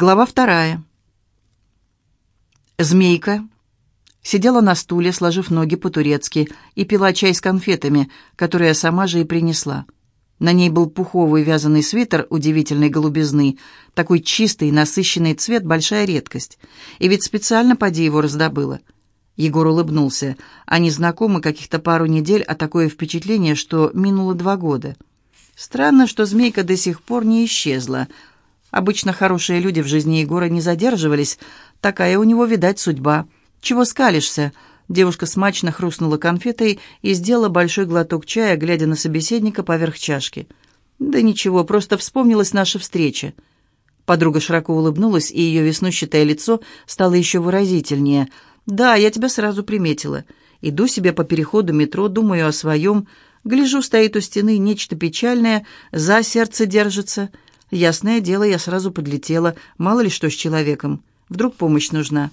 Глава вторая. Змейка сидела на стуле, сложив ноги по-турецки, и пила чай с конфетами, которые сама же и принесла. На ней был пуховый вязаный свитер удивительной голубизны, такой чистый, насыщенный цвет — большая редкость. И ведь специально поди его раздобыла. Егор улыбнулся. Они знакомы каких-то пару недель, а такое впечатление, что минуло два года. Странно, что змейка до сих пор не исчезла — Обычно хорошие люди в жизни Егора не задерживались. Такая у него, видать, судьба. «Чего скалишься?» Девушка смачно хрустнула конфетой и сделала большой глоток чая, глядя на собеседника поверх чашки. «Да ничего, просто вспомнилась наша встреча». Подруга широко улыбнулась, и ее веснущатое лицо стало еще выразительнее. «Да, я тебя сразу приметила. Иду себе по переходу метро, думаю о своем. Гляжу, стоит у стены нечто печальное, за сердце держится». Ясное дело, я сразу подлетела. Мало ли что с человеком. Вдруг помощь нужна.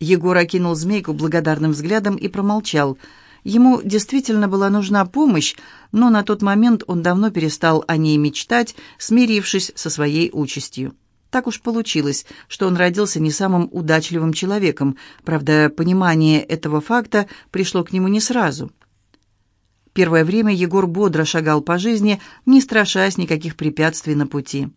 Егор окинул змейку благодарным взглядом и промолчал. Ему действительно была нужна помощь, но на тот момент он давно перестал о ней мечтать, смирившись со своей участью. Так уж получилось, что он родился не самым удачливым человеком. Правда, понимание этого факта пришло к нему не сразу. Первое время Егор бодро шагал по жизни, не страшась никаких препятствий на пути.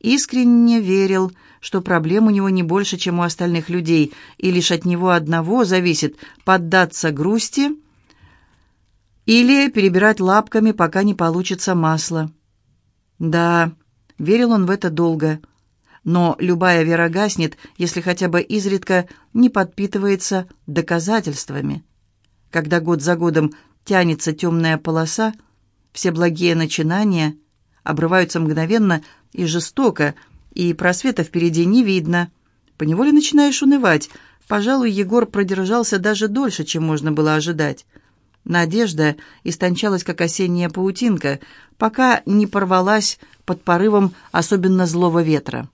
Искренне верил, что проблем у него не больше, чем у остальных людей, и лишь от него одного зависит поддаться грусти или перебирать лапками, пока не получится масло. Да, верил он в это долго, но любая вера гаснет, если хотя бы изредка не подпитывается доказательствами. Когда год за годом тянется темная полоса, все благие начинания обрываются мгновенно и жестоко, и просвета впереди не видно. Поневоле начинаешь унывать. Пожалуй, Егор продержался даже дольше, чем можно было ожидать. Надежда истончалась, как осенняя паутинка, пока не порвалась под порывом особенно злого ветра.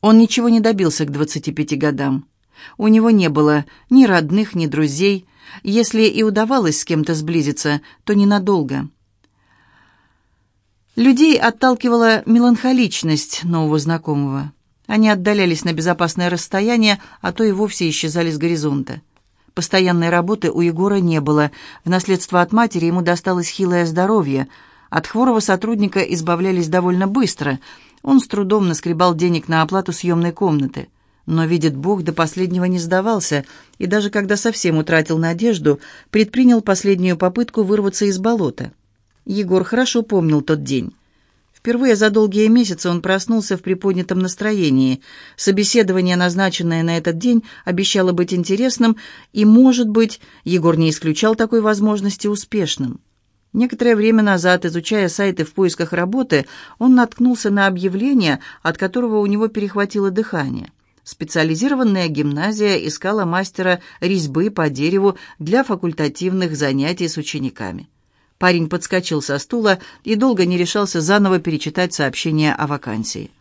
Он ничего не добился к двадцати пяти годам. У него не было ни родных, ни друзей. Если и удавалось с кем-то сблизиться, то ненадолго. Людей отталкивала меланхоличность нового знакомого. Они отдалялись на безопасное расстояние, а то и вовсе исчезали с горизонта. Постоянной работы у Егора не было. В наследство от матери ему досталось хилое здоровье. От хворого сотрудника избавлялись довольно быстро. Он с трудом наскребал денег на оплату съемной комнаты. Но, видит Бог, до последнего не сдавался, и даже когда совсем утратил надежду, предпринял последнюю попытку вырваться из болота. Егор хорошо помнил тот день. Впервые за долгие месяцы он проснулся в приподнятом настроении. Собеседование, назначенное на этот день, обещало быть интересным, и, может быть, Егор не исключал такой возможности успешным. Некоторое время назад, изучая сайты в поисках работы, он наткнулся на объявление, от которого у него перехватило дыхание. Специализированная гимназия искала мастера резьбы по дереву для факультативных занятий с учениками. Парень подскочил со стула и долго не решался заново перечитать сообщение о вакансии.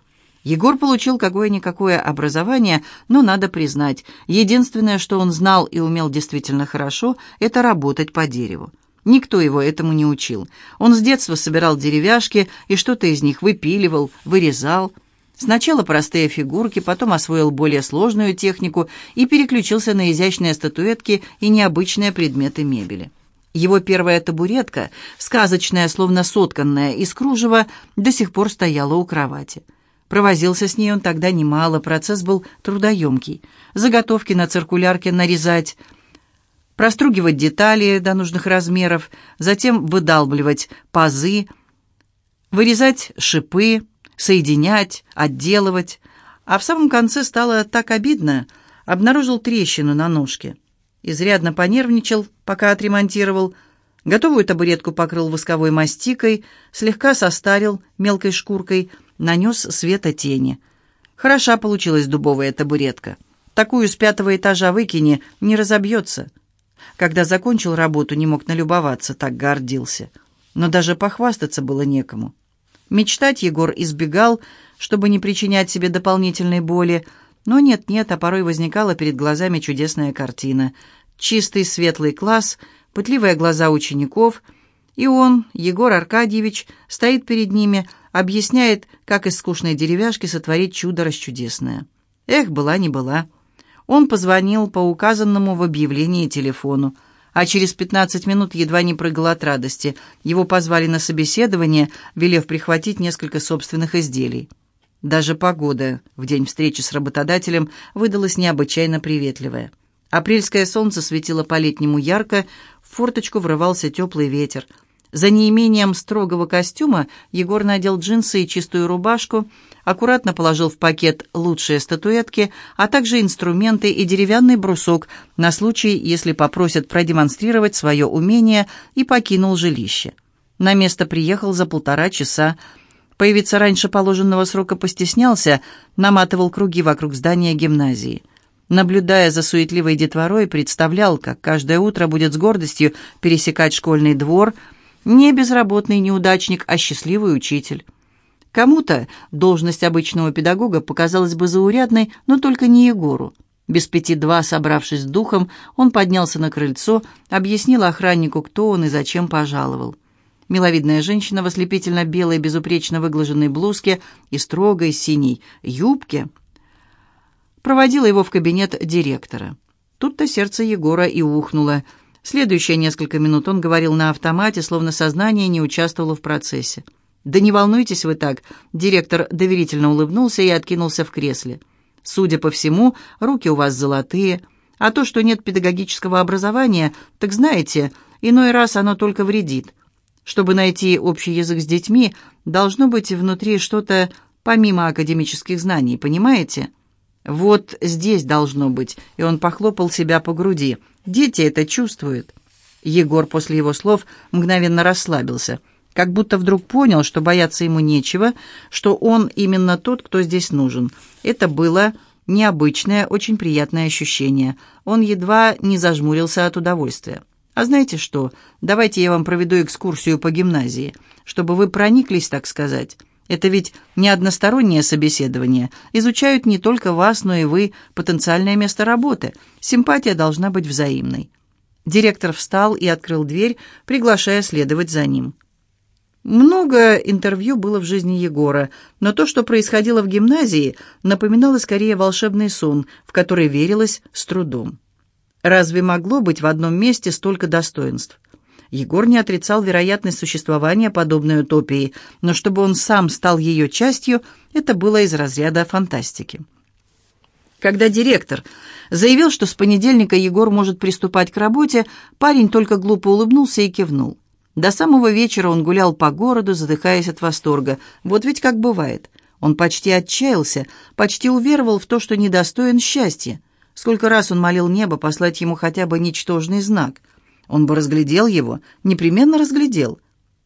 Егор получил какое-никакое образование, но надо признать, единственное, что он знал и умел действительно хорошо, это работать по дереву. Никто его этому не учил. Он с детства собирал деревяшки и что-то из них выпиливал, вырезал – Сначала простые фигурки, потом освоил более сложную технику и переключился на изящные статуэтки и необычные предметы мебели. Его первая табуретка, сказочная, словно сотканная из кружева, до сих пор стояла у кровати. Провозился с ней он тогда немало, процесс был трудоемкий. Заготовки на циркулярке нарезать, простругивать детали до нужных размеров, затем выдалбливать пазы, вырезать шипы, соединять, отделывать. А в самом конце стало так обидно, обнаружил трещину на ножке. Изрядно понервничал, пока отремонтировал. Готовую табуретку покрыл восковой мастикой, слегка состарил мелкой шкуркой, нанес света тени. Хороша получилась дубовая табуретка. Такую с пятого этажа выкини, не разобьется. Когда закончил работу, не мог налюбоваться, так гордился. Но даже похвастаться было некому. Мечтать Егор избегал, чтобы не причинять себе дополнительной боли, но нет-нет, а порой возникала перед глазами чудесная картина. Чистый светлый класс, пытливые глаза учеников, и он, Егор Аркадьевич, стоит перед ними, объясняет, как из скучной деревяшки сотворить чудо расчудесное. Эх, была не была. Он позвонил по указанному в объявлении телефону, а через 15 минут едва не прыгал от радости. Его позвали на собеседование, велев прихватить несколько собственных изделий. Даже погода в день встречи с работодателем выдалась необычайно приветливая. Апрельское солнце светило по-летнему ярко, в форточку врывался теплый ветер. За неимением строгого костюма Егор надел джинсы и чистую рубашку, аккуратно положил в пакет лучшие статуэтки, а также инструменты и деревянный брусок на случай, если попросят продемонстрировать свое умение, и покинул жилище. На место приехал за полтора часа. Появиться раньше положенного срока постеснялся, наматывал круги вокруг здания гимназии. Наблюдая за суетливой детворой, представлял, как каждое утро будет с гордостью пересекать школьный двор не безработный неудачник, а счастливый учитель. Кому-то должность обычного педагога показалась бы заурядной, но только не Егору. Без пяти два, собравшись с духом, он поднялся на крыльцо, объяснил охраннику, кто он и зачем пожаловал. Миловидная женщина в ослепительно белой, безупречно выглаженной блузке и строгой синей юбке проводила его в кабинет директора. Тут-то сердце Егора и ухнуло. Следующие несколько минут он говорил на автомате, словно сознание не участвовало в процессе. «Да не волнуйтесь вы так», — директор доверительно улыбнулся и откинулся в кресле. «Судя по всему, руки у вас золотые, а то, что нет педагогического образования, так знаете, иной раз оно только вредит. Чтобы найти общий язык с детьми, должно быть внутри что-то помимо академических знаний, понимаете?» «Вот здесь должно быть», и он похлопал себя по груди. «Дети это чувствуют». Егор после его слов мгновенно расслабился, как будто вдруг понял, что бояться ему нечего, что он именно тот, кто здесь нужен. Это было необычное, очень приятное ощущение. Он едва не зажмурился от удовольствия. «А знаете что? Давайте я вам проведу экскурсию по гимназии, чтобы вы прониклись, так сказать». Это ведь не одностороннее собеседование. Изучают не только вас, но и вы, потенциальное место работы. Симпатия должна быть взаимной. Директор встал и открыл дверь, приглашая следовать за ним. Много интервью было в жизни Егора, но то, что происходило в гимназии, напоминало скорее волшебный сон, в который верилось с трудом. Разве могло быть в одном месте столько достоинств? Егор не отрицал вероятность существования подобной утопии, но чтобы он сам стал ее частью, это было из разряда фантастики. Когда директор заявил, что с понедельника Егор может приступать к работе, парень только глупо улыбнулся и кивнул. До самого вечера он гулял по городу, задыхаясь от восторга. Вот ведь как бывает. Он почти отчаялся, почти уверовал в то, что недостоин счастья. Сколько раз он молил небо послать ему хотя бы ничтожный знак. Он бы разглядел его, непременно разглядел.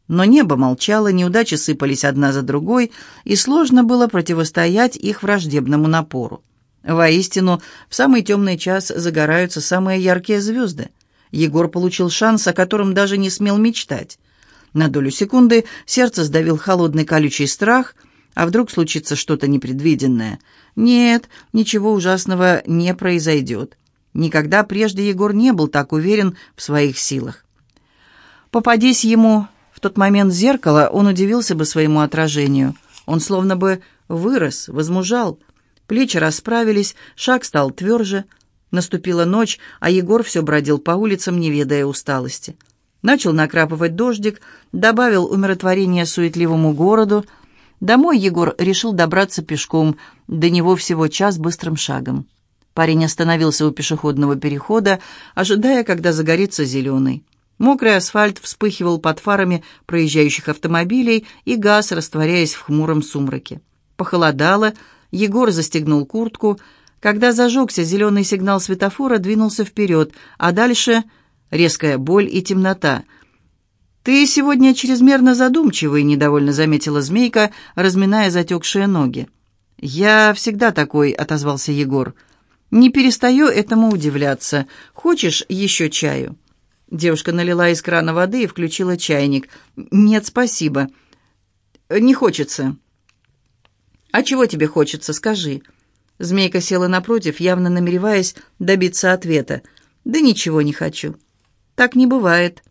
Но небо молчало, неудачи сыпались одна за другой, и сложно было противостоять их враждебному напору. Воистину, в самый темный час загораются самые яркие звезды. Егор получил шанс, о котором даже не смел мечтать. На долю секунды сердце сдавил холодный колючий страх, а вдруг случится что-то непредвиденное. Нет, ничего ужасного не произойдет. Никогда прежде Егор не был так уверен в своих силах. Попадись ему в тот момент зеркало, он удивился бы своему отражению. Он словно бы вырос, возмужал. Плечи расправились, шаг стал тверже. Наступила ночь, а Егор все бродил по улицам, не ведая усталости. Начал накрапывать дождик, добавил умиротворение суетливому городу. Домой Егор решил добраться пешком, до него всего час быстрым шагом. Парень остановился у пешеходного перехода, ожидая, когда загорится зеленый. Мокрый асфальт вспыхивал под фарами проезжающих автомобилей и газ, растворяясь в хмуром сумраке. Похолодало, Егор застегнул куртку. Когда зажегся зеленый сигнал светофора, двинулся вперед, а дальше резкая боль и темнота. «Ты сегодня чрезмерно задумчивый», — недовольно заметила змейка, разминая затекшие ноги. «Я всегда такой», — отозвался Егор. Не перестаю этому удивляться. Хочешь еще чаю?» Девушка налила из крана воды и включила чайник. «Нет, спасибо. Не хочется». «А чего тебе хочется, скажи?» Змейка села напротив, явно намереваясь добиться ответа. «Да ничего не хочу». «Так не бывает».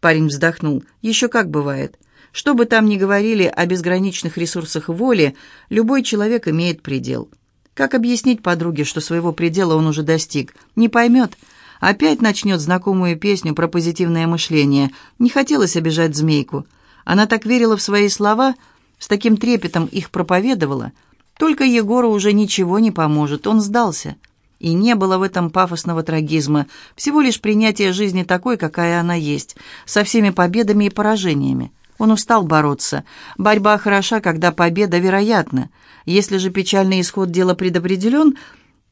Парень вздохнул. «Еще как бывает. Что бы там ни говорили о безграничных ресурсах воли, любой человек имеет предел. Как объяснить подруге, что своего предела он уже достиг? Не поймет. Опять начнет знакомую песню про позитивное мышление. Не хотелось обижать змейку. Она так верила в свои слова, с таким трепетом их проповедовала. Только Егору уже ничего не поможет, он сдался. И не было в этом пафосного трагизма, всего лишь принятие жизни такой, какая она есть, со всеми победами и поражениями. Он устал бороться. Борьба хороша, когда победа вероятна. Если же печальный исход дела предопределен,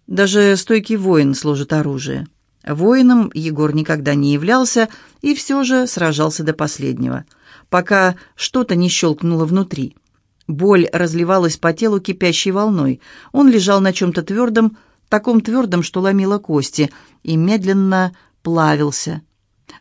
даже стойкий воин сложит оружие. Воином Егор никогда не являлся и все же сражался до последнего, пока что-то не щелкнуло внутри. Боль разливалась по телу кипящей волной. Он лежал на чем-то твердом, таком твердом, что ломило кости, и медленно плавился.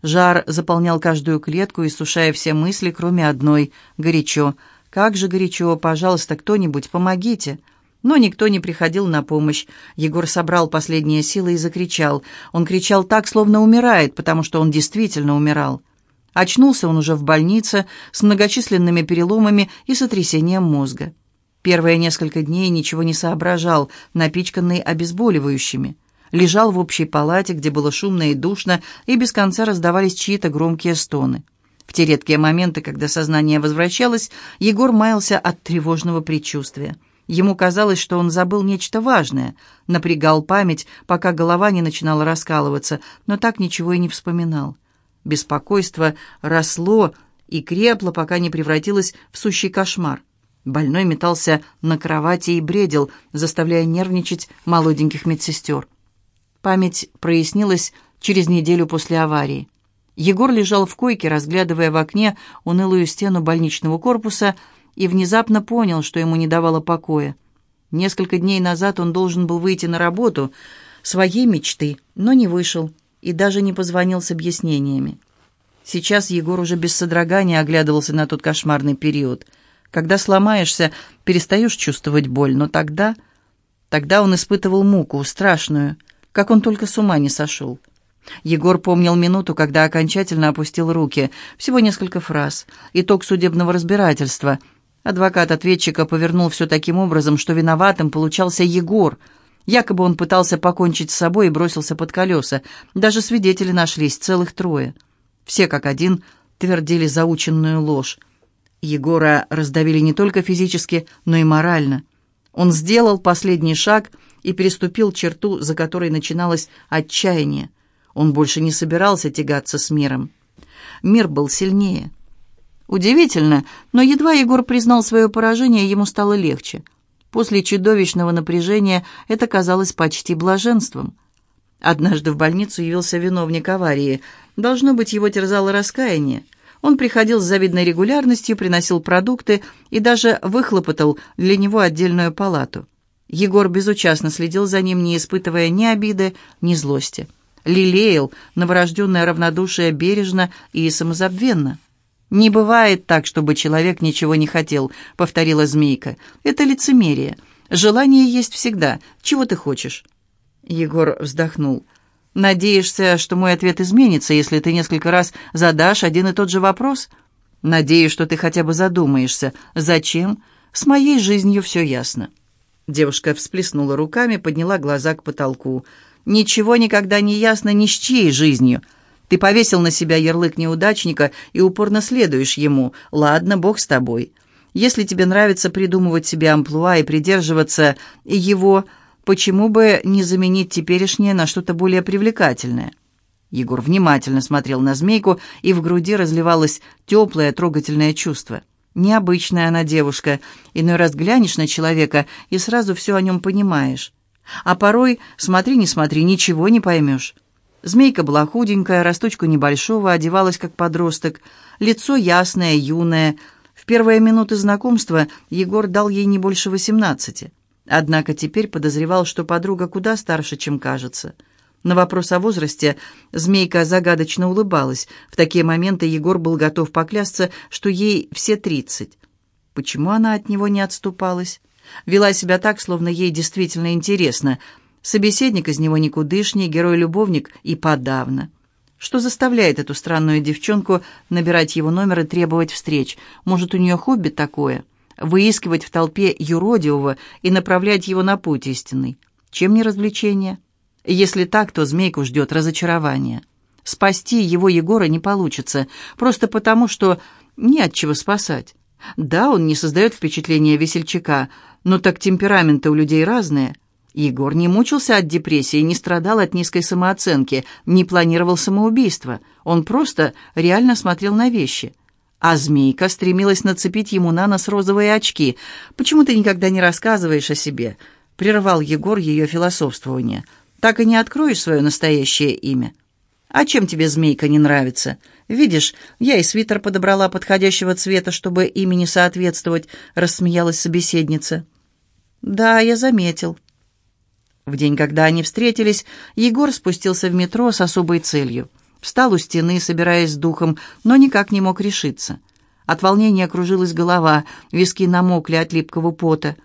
Жар заполнял каждую клетку, иссушая все мысли, кроме одной — горячо. «Как же горячо! Пожалуйста, кто-нибудь, помогите!» Но никто не приходил на помощь. Егор собрал последние силы и закричал. Он кричал так, словно умирает, потому что он действительно умирал. Очнулся он уже в больнице с многочисленными переломами и сотрясением мозга. Первые несколько дней ничего не соображал, напичканный обезболивающими. Лежал в общей палате, где было шумно и душно, и без конца раздавались чьи-то громкие стоны. В те редкие моменты, когда сознание возвращалось, Егор маялся от тревожного предчувствия. Ему казалось, что он забыл нечто важное, напрягал память, пока голова не начинала раскалываться, но так ничего и не вспоминал. Беспокойство росло и крепло, пока не превратилось в сущий кошмар. Больной метался на кровати и бредил, заставляя нервничать молоденьких медсестер. Память прояснилась через неделю после аварии. Егор лежал в койке, разглядывая в окне унылую стену больничного корпуса, и внезапно понял, что ему не давало покоя. Несколько дней назад он должен был выйти на работу своей мечты, но не вышел и даже не позвонил с объяснениями. Сейчас Егор уже без содрогания оглядывался на тот кошмарный период. Когда сломаешься, перестаешь чувствовать боль, но тогда... Тогда он испытывал муку, страшную, как он только с ума не сошел. Егор помнил минуту, когда окончательно опустил руки. Всего несколько фраз. Итог судебного разбирательства. Адвокат ответчика повернул все таким образом, что виноватым получался Егор — Якобы он пытался покончить с собой и бросился под колеса. Даже свидетели нашлись, целых трое. Все как один твердили заученную ложь. Егора раздавили не только физически, но и морально. Он сделал последний шаг и переступил черту, за которой начиналось отчаяние. Он больше не собирался тягаться с миром. Мир был сильнее. Удивительно, но едва Егор признал свое поражение, ему стало легче – После чудовищного напряжения это казалось почти блаженством. Однажды в больницу явился виновник аварии. Должно быть, его терзало раскаяние. Он приходил с завидной регулярностью, приносил продукты и даже выхлопотал для него отдельную палату. Егор безучастно следил за ним, не испытывая ни обиды, ни злости. Лелеял новорожденное равнодушие бережно и самозабвенно. «Не бывает так, чтобы человек ничего не хотел», — повторила змейка. «Это лицемерие. Желание есть всегда. Чего ты хочешь?» Егор вздохнул. «Надеешься, что мой ответ изменится, если ты несколько раз задашь один и тот же вопрос?» «Надеюсь, что ты хотя бы задумаешься. Зачем? С моей жизнью все ясно». Девушка всплеснула руками, подняла глаза к потолку. «Ничего никогда не ясно ни с чьей жизнью». Ты повесил на себя ярлык неудачника и упорно следуешь ему. Ладно, бог с тобой. Если тебе нравится придумывать себе амплуа и придерживаться его, почему бы не заменить теперешнее на что-то более привлекательное?» Егор внимательно смотрел на змейку, и в груди разливалось теплое, трогательное чувство. Необычная она девушка. Иной раз глянешь на человека и сразу все о нем понимаешь. А порой, смотри, не смотри, ничего не поймешь. Змейка была худенькая, росточку небольшого, одевалась как подросток, лицо ясное, юное. В первые минуты знакомства Егор дал ей не больше восемнадцати. Однако теперь подозревал, что подруга куда старше, чем кажется. На вопрос о возрасте Змейка загадочно улыбалась. В такие моменты Егор был готов поклясться, что ей все тридцать. Почему она от него не отступалась? Вела себя так, словно ей действительно интересно – Собеседник из него никудышний, герой-любовник и подавно. Что заставляет эту странную девчонку набирать его номер и требовать встреч? Может, у нее хобби такое? Выискивать в толпе юродивого и направлять его на путь истинный. Чем не развлечение? Если так, то змейку ждет разочарование. Спасти его Егора не получится, просто потому, что не от чего спасать. Да, он не создает впечатления весельчака, но так темпераменты у людей разные. Егор не мучился от депрессии, не страдал от низкой самооценки, не планировал самоубийство. Он просто реально смотрел на вещи. А змейка стремилась нацепить ему на нос розовые очки. «Почему ты никогда не рассказываешь о себе?» — прервал Егор ее философствование. «Так и не откроешь свое настоящее имя». «А чем тебе змейка не нравится? Видишь, я и свитер подобрала подходящего цвета, чтобы имени соответствовать», — рассмеялась собеседница. «Да, я заметил». В день, когда они встретились, Егор спустился в метро с особой целью. Встал у стены, собираясь с духом, но никак не мог решиться. От волнения кружилась голова, виски намокли от липкого пота.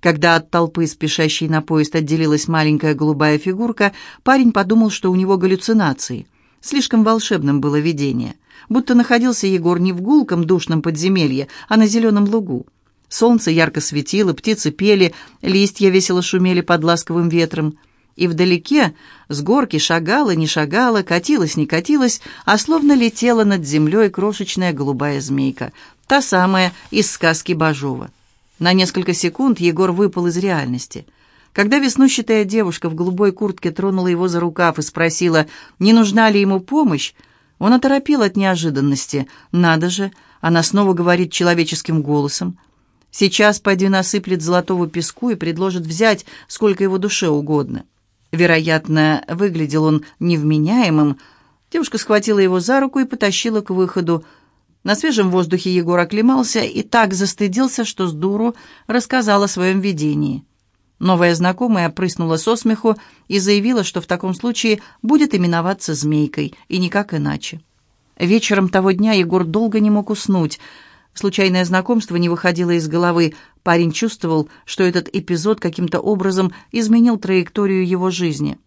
Когда от толпы, спешащей на поезд, отделилась маленькая голубая фигурка, парень подумал, что у него галлюцинации. Слишком волшебным было видение. Будто находился Егор не в гулком душном подземелье, а на зеленом лугу. Солнце ярко светило, птицы пели, листья весело шумели под ласковым ветром. И вдалеке с горки шагала, не шагала, катилась, не катилась, а словно летела над землей крошечная голубая змейка, та самая из сказки Бажова. На несколько секунд Егор выпал из реальности. Когда веснущатая девушка в голубой куртке тронула его за рукав и спросила, не нужна ли ему помощь, он оторопел от неожиданности. «Надо же!» Она снова говорит человеческим голосом. Сейчас пойди насыплет золотого песку и предложит взять, сколько его душе угодно. Вероятно, выглядел он невменяемым. Девушка схватила его за руку и потащила к выходу. На свежем воздухе Егор оклемался и так застыдился, что с дуру рассказал о своем видении. Новая знакомая прыснула со смеху и заявила, что в таком случае будет именоваться «змейкой», и никак иначе. Вечером того дня Егор долго не мог уснуть — Случайное знакомство не выходило из головы. Парень чувствовал, что этот эпизод каким-то образом изменил траекторию его жизни.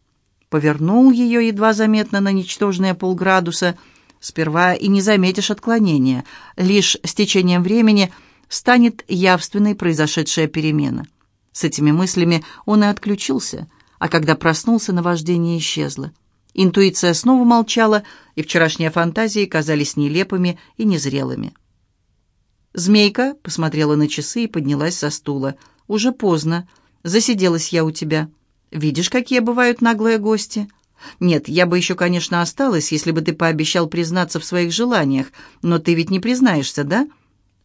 Повернул ее едва заметно на ничтожные полградуса. Сперва и не заметишь отклонения. Лишь с течением времени станет явственной произошедшая перемена. С этими мыслями он и отключился, а когда проснулся, наваждение исчезло. Интуиция снова молчала, и вчерашние фантазии казались нелепыми и незрелыми. Змейка посмотрела на часы и поднялась со стула. «Уже поздно. Засиделась я у тебя. Видишь, какие бывают наглые гости?» «Нет, я бы еще, конечно, осталась, если бы ты пообещал признаться в своих желаниях, но ты ведь не признаешься, да?»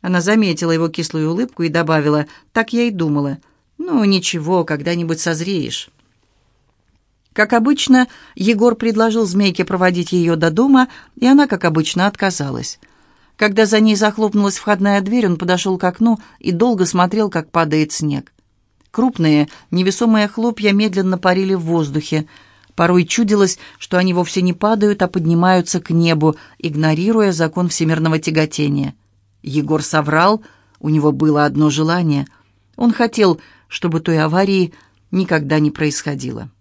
Она заметила его кислую улыбку и добавила, «Так я и думала. Ну, ничего, когда-нибудь созреешь». Как обычно, Егор предложил Змейке проводить ее до дома, и она, как обычно, отказалась. Когда за ней захлопнулась входная дверь, он подошел к окну и долго смотрел, как падает снег. Крупные, невесомые хлопья медленно парили в воздухе. Порой чудилось, что они вовсе не падают, а поднимаются к небу, игнорируя закон всемирного тяготения. Егор соврал, у него было одно желание. Он хотел, чтобы той аварии никогда не происходило.